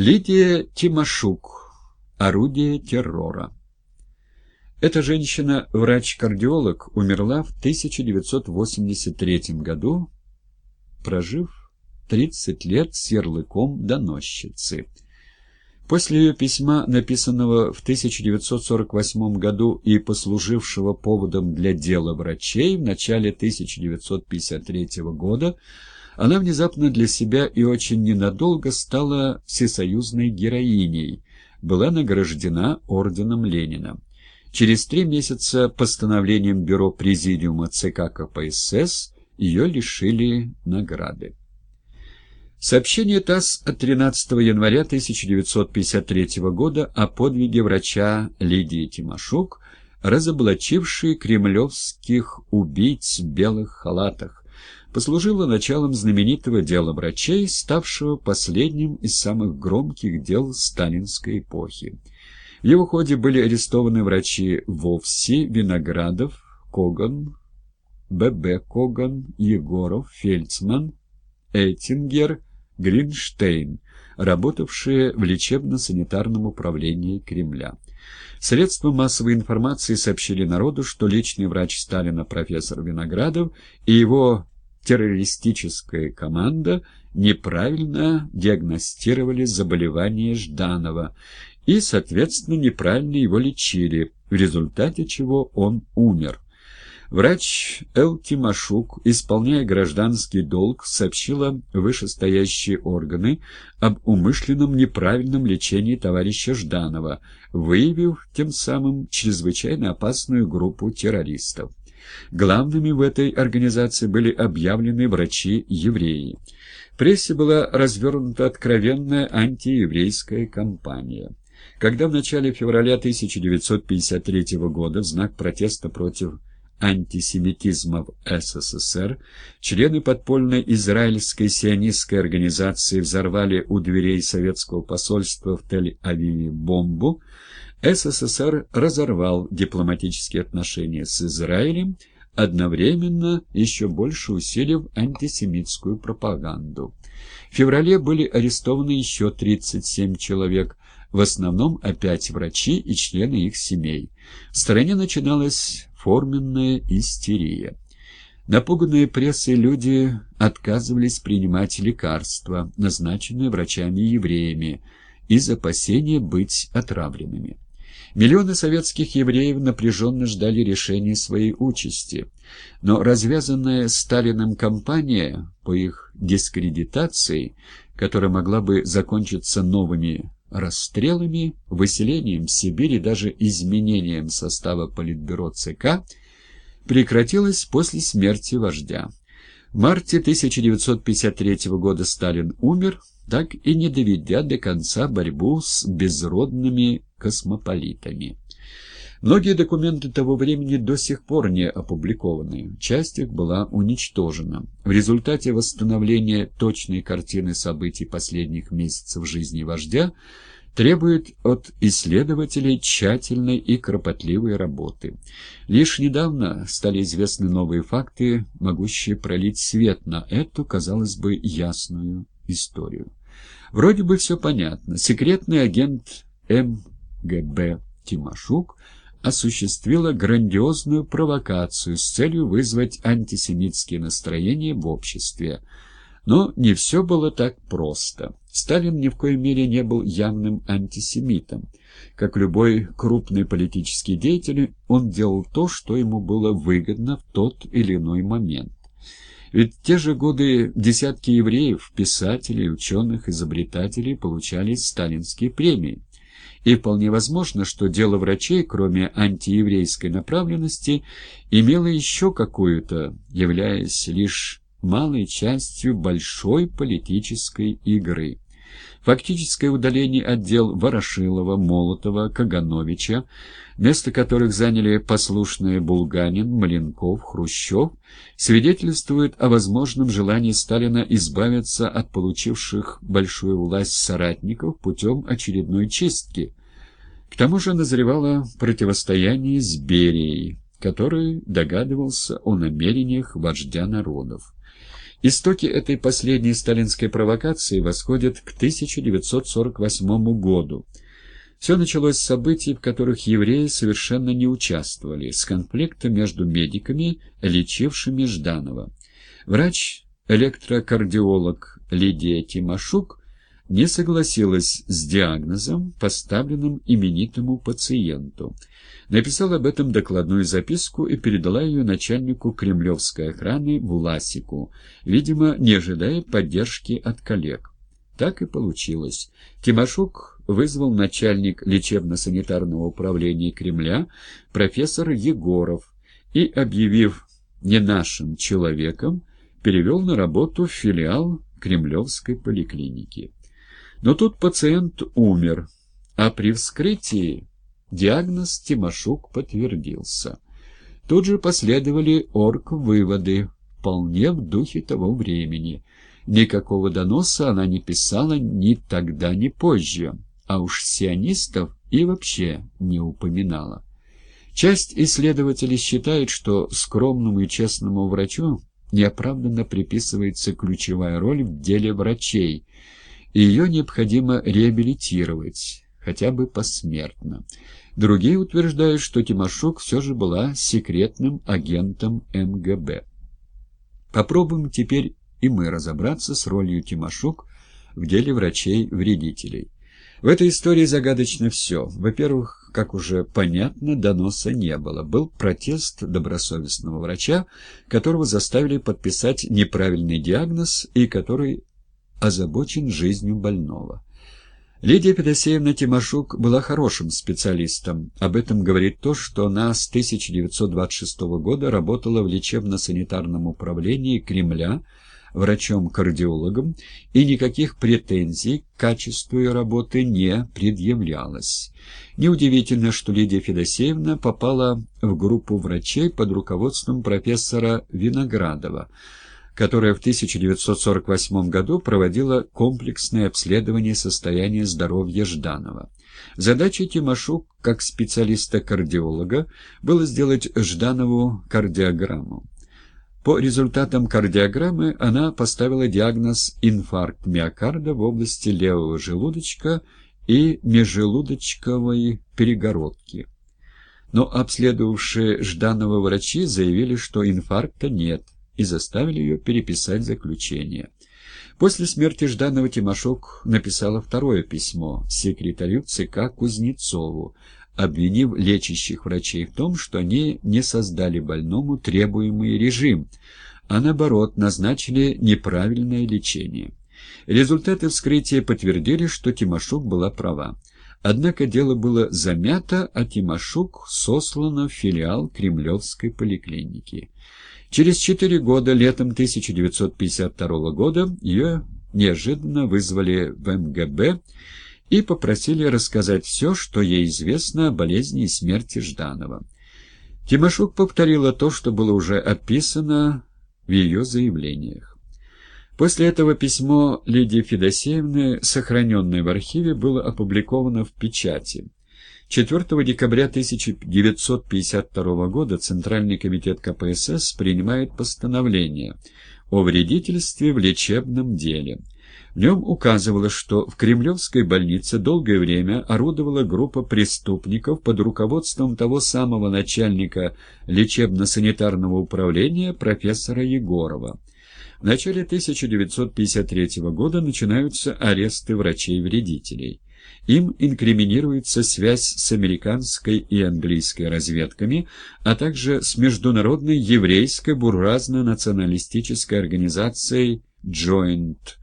Лидия Тимошук. Орудие террора. Эта женщина, врач-кардиолог, умерла в 1983 году, прожив 30 лет с ярлыком доносчицы. После ее письма, написанного в 1948 году и послужившего поводом для дела врачей в начале 1953 года, она внезапно для себя и очень ненадолго стала всесоюзной героиней, была награждена орденом Ленина. Через три месяца постановлением Бюро Президиума ЦК КПСС ее лишили награды. Сообщение ТАСС от 13 января 1953 года о подвиге врача Лидии Тимошук, разоблачившей кремлевских убийц в белых халатах, послужило началом знаменитого дела врачей, ставшего последним из самых громких дел сталинской эпохи. В его ходе были арестованы врачи Вовси, Виноградов, Коган, Б.Б. Коган, Егоров, Фельдсман, Эйтингер, Гринштейн, работавшие в лечебно-санитарном управлении Кремля. Средства массовой информации сообщили народу, что личный врач Сталина профессор Виноградов и его террористическая команда неправильно диагностировали заболевание Жданова и, соответственно, неправильно его лечили, в результате чего он умер. Врач Эл Тимошук, исполняя гражданский долг, сообщила вышестоящие органы об умышленном неправильном лечении товарища Жданова, выявив тем самым чрезвычайно опасную группу террористов. Главными в этой организации были объявлены врачи-евреи. В прессе была развернута откровенная антиеврейская кампания. Когда в начале февраля 1953 года в знак протеста против антисемитизма в СССР, члены подпольной израильской сионистской организации взорвали у дверей советского посольства в Тель-Авиве бомбу, СССР разорвал дипломатические отношения с Израилем, одновременно еще больше усилив антисемитскую пропаганду. В феврале были арестованы еще 37 человек, в основном опять врачи и члены их семей. В стране начиналась форменная истерия. Напуганные прессой люди отказывались принимать лекарства, назначенные врачами-евреями, из опасения быть отравленными. Миллионы советских евреев напряженно ждали решения своей участи, но развязанная Сталиным кампания по их дискредитации, которая могла бы закончиться новыми расстрелами, выселением в Сибири, даже изменением состава Политбюро ЦК, прекратилась после смерти вождя. В марте 1953 года Сталин умер, так и не доведя до конца борьбу с безродными космополитами. Многие документы того времени до сих пор не опубликованы, часть их была уничтожена. В результате восстановления точной картины событий последних месяцев жизни вождя требует от исследователей тщательной и кропотливой работы. Лишь недавно стали известны новые факты, могущие пролить свет на эту, казалось бы, ясную историю. Вроде бы все понятно. Секретный агент МГБ Тимошук – осуществила грандиозную провокацию с целью вызвать антисемитские настроения в обществе. Но не все было так просто. Сталин ни в коей мере не был явным антисемитом. Как любой крупный политический деятель, он делал то, что ему было выгодно в тот или иной момент. Ведь в те же годы десятки евреев, писателей, ученых, изобретателей получали сталинские премии. И вполне возможно, что дело врачей, кроме антиеврейской направленности, имело еще какую-то, являясь лишь малой частью большой политической игры. Фактическое удаление отдел Ворошилова, Молотова, Кагановича, место которых заняли послушные Булганин, Маленков, Хрущев, свидетельствует о возможном желании Сталина избавиться от получивших большую власть соратников путем очередной чистки. К тому же назревало противостояние с Берией, который догадывался о намерениях вождя народов. Истоки этой последней сталинской провокации восходят к 1948 году. Все началось с событий, в которых евреи совершенно не участвовали, с конфликта между медиками, лечившими Жданова. Врач-электрокардиолог Лидия Тимошук не согласилась с диагнозом, поставленным именитому пациенту. Написала об этом докладную записку и передала ее начальнику кремлевской охраны Власику, видимо, не ожидая поддержки от коллег. Так и получилось. Тимошук вызвал начальник лечебно-санитарного управления Кремля профессор Егоров и, объявив «не нашим человеком», перевел на работу в филиал Кремлевской поликлиники. Но тут пациент умер, а при вскрытии диагноз Тимошук подтвердился. Тут же последовали орг-выводы, вполне в духе того времени. Никакого доноса она не писала ни тогда, ни позже, а уж сионистов и вообще не упоминала. Часть исследователей считает, что скромному и честному врачу неоправданно приписывается ключевая роль в деле врачей – и ее необходимо реабилитировать, хотя бы посмертно. Другие утверждают, что Тимошук все же была секретным агентом МГБ. Попробуем теперь и мы разобраться с ролью Тимошук в деле врачей-вредителей. В этой истории загадочно все. Во-первых, как уже понятно, доноса не было. Был протест добросовестного врача, которого заставили подписать неправильный диагноз и который озабочен жизнью больного. Лидия Федосеевна Тимошук была хорошим специалистом. Об этом говорит то, что она с 1926 года работала в лечебно-санитарном управлении Кремля врачом-кардиологом, и никаких претензий к качеству ее работы не предъявлялось. Неудивительно, что Лидия Федосеевна попала в группу врачей под руководством профессора Виноградова, которая в 1948 году проводила комплексное обследование состояния здоровья Жданова. Задачей Тимошук, как специалиста-кардиолога, было сделать Жданову кардиограмму. По результатам кардиограммы она поставила диагноз инфаркт миокарда в области левого желудочка и межжелудочковой перегородки. Но обследовавшие Жданова врачи заявили, что инфаркта нет – и заставили ее переписать заключение. После смерти Жданова Тимошок написала второе письмо секретарю ЦК Кузнецову, обвинив лечащих врачей в том, что они не создали больному требуемый режим, а наоборот назначили неправильное лечение. Результаты вскрытия подтвердили, что Тимошук была права. Однако дело было замято, а Тимошук сослана в филиал Кремлевской поликлиники. Через четыре года, летом 1952 года, ее неожиданно вызвали в МГБ и попросили рассказать все, что ей известно о болезни и смерти Жданова. Тимошук повторила то, что было уже описано в ее заявлениях. После этого письмо Лидии Федосеевны, сохраненное в архиве, было опубликовано в печати. 4 декабря 1952 года Центральный комитет КПСС принимает постановление о вредительстве в лечебном деле. В нем указывалось, что в Кремлевской больнице долгое время орудовала группа преступников под руководством того самого начальника лечебно-санитарного управления профессора Егорова. В начале 1953 года начинаются аресты врачей-вредителей. Им инкриминируется связь с американской и английской разведками, а также с международной еврейской буржуазно-националистической организацией «Joint»,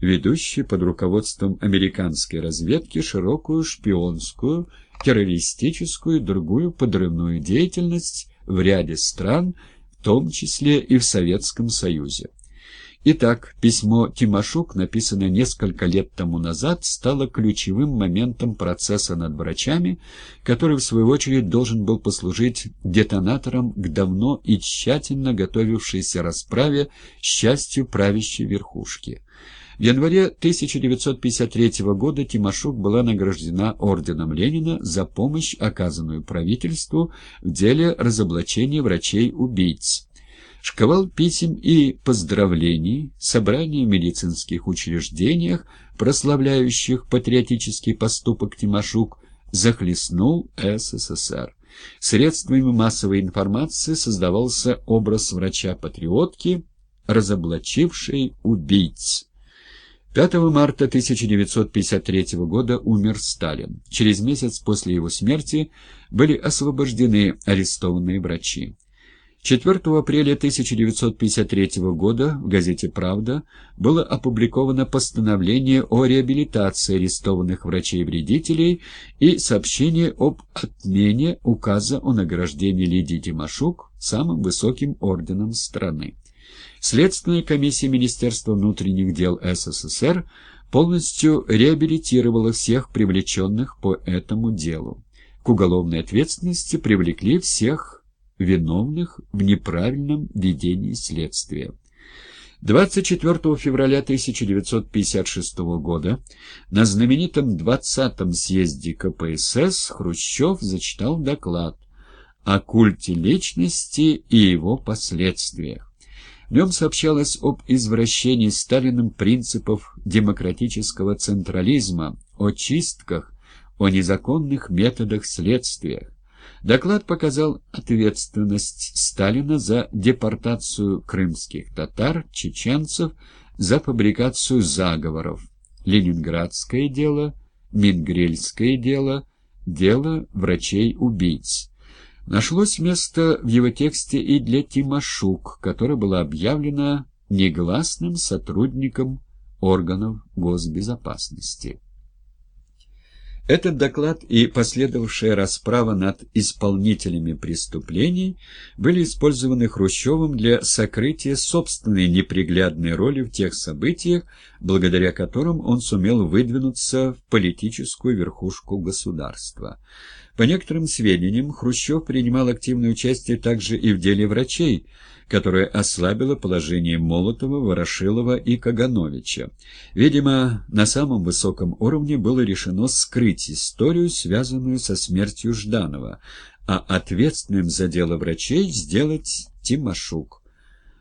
ведущей под руководством американской разведки широкую шпионскую, террористическую и другую подрывную деятельность в ряде стран, в том числе и в Советском Союзе. Итак, письмо Тимошук, написанное несколько лет тому назад, стало ключевым моментом процесса над врачами, который, в свою очередь, должен был послужить детонатором к давно и тщательно готовившейся расправе счастью правящей верхушки. В январе 1953 года Тимошук была награждена орденом Ленина за помощь, оказанную правительству в деле разоблачения врачей-убийц. Шковал писем и поздравлений, собрания в медицинских учреждениях, прославляющих патриотический поступок Тимошук, захлестнул СССР. Средствами массовой информации создавался образ врача-патриотки, разоблачившей убийц. 5 марта 1953 года умер Сталин. Через месяц после его смерти были освобождены арестованные врачи. 4 апреля 1953 года в газете «Правда» было опубликовано постановление о реабилитации арестованных врачей-вредителей и сообщение об отмене указа о награждении Лидии Тимошук самым высоким орденом страны. Следственная комиссия Министерства внутренних дел СССР полностью реабилитировала всех привлеченных по этому делу. К уголовной ответственности привлекли всех виновных в неправильном ведении следствия. 24 февраля 1956 года на знаменитом 20-м съезде КПСС Хрущев зачитал доклад о культе личности и его последствиях. В нем сообщалось об извращении Сталиным принципов демократического централизма, о чистках, о незаконных методах следствия. Доклад показал ответственность Сталина за депортацию крымских татар, чеченцев, за фабрикацию заговоров, Ленинградское дело, Мингрельское дело, дело врачей-убийц. Нашлось место в его тексте и для Тимошук, которая была объявлена негласным сотрудником органов госбезопасности. Этот доклад и последовавшая расправа над исполнителями преступлений были использованы Хрущевым для сокрытия собственной неприглядной роли в тех событиях, благодаря которым он сумел выдвинуться в политическую верхушку государства. По некоторым сведениям, Хрущев принимал активное участие также и в деле врачей, которое ослабило положение Молотова, Ворошилова и Кагановича. Видимо, на самом высоком уровне было решено скрыть историю, связанную со смертью Жданова, а ответственным за дело врачей сделать Тимошук.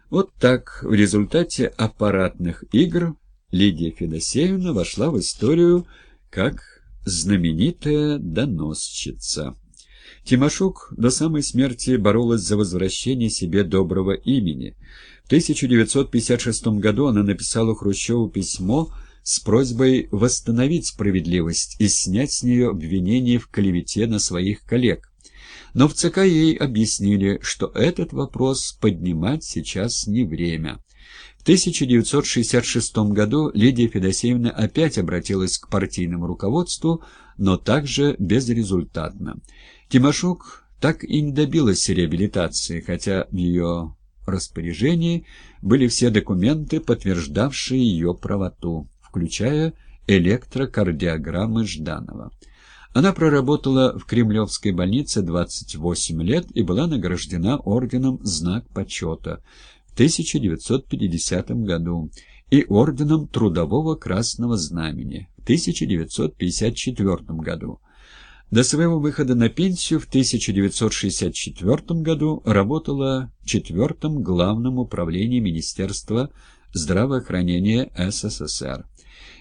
Вот так в результате аппаратных игр Лидия Федосеевна вошла в историю как знаменитая доносчица. Тимошук до самой смерти боролась за возвращение себе доброго имени. В 1956 году она написала Хрущеву письмо с просьбой восстановить справедливость и снять с нее обвинения в клевете на своих коллег. Но в ЦК ей объяснили, что этот вопрос поднимать сейчас не время. В 1966 году Лидия Федосеевна опять обратилась к партийному руководству, но также безрезультатно. Тимошук так и не добилась реабилитации, хотя в ее распоряжении были все документы, подтверждавшие ее правоту, включая электрокардиограммы Жданова. Она проработала в Кремлевской больнице 28 лет и была награждена орденом «Знак почета» 1950 году и орденом Трудового Красного Знамени в 1954 году. До своего выхода на пенсию в 1964 году работала в четвертом главном управлении Министерства здравоохранения СССР.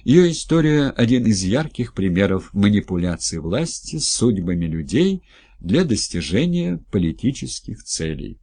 Ее история – один из ярких примеров манипуляции власти с судьбами людей для достижения политических целей.